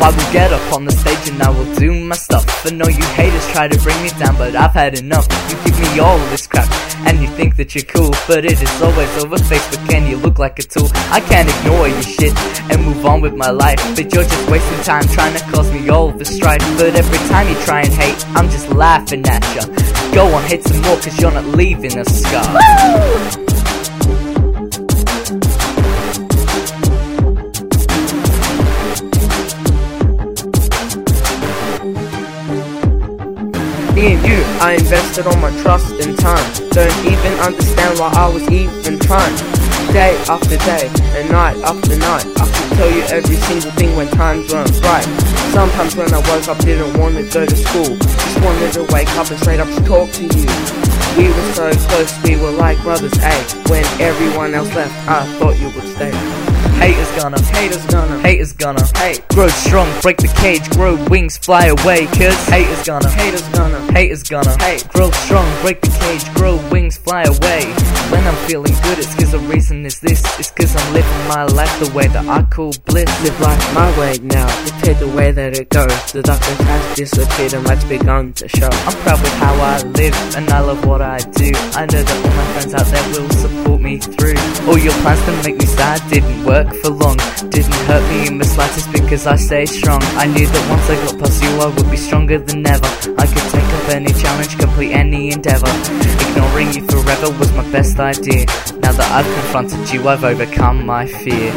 I will get up on the stage and I will do my stuff. And all you haters try to bring me down, but I've had enough. You give me all this crap, and you think that you're cool, but it is always over Facebook and you look like a tool. I can't ignore your shit and move on with my life, but you're just wasting time trying to cause me all the strife. But every time you try and hate, I'm just laughing at you. Go on, hit some more, cause you're not leaving a scar. Me and you, I invested all my trust and time. Don't even understand why I was even trying. Day after day, and night after night, I could tell you every single thing when times weren't right. Sometimes when I woke up, didn't want to go to school. Just wanted to wake up and straight up to talk to you. We were so close, we were like brothers, eh? When everyone else left, I thought you would stay. Haters gonna, Haters gonna haters gonna hate. grow strong, break the cage, grow wings, fly away. Cause haters gonna, Haters gonna haters gonna Hate. grow strong, break the cage, grow wings, fly away. When I'm feeling good, it's cause the reason is this. It's cause I'm living my life the way that I call bliss. live life my way now. Dictate the way that it goes. The darkness has disappeared and light's begun to show. I'm proud with how I live and I love what I do. I know that all my friends out there will support me through. All your plans to make me sad didn't work for long. Didn't hurt me in the slightest because I stay strong. I knew that once I got past you, I would be stronger than ever. I could take up any challenge, complete any endeavor. Ignoring you forever was my best idea. Now that I've confronted you, I've overcome my fear.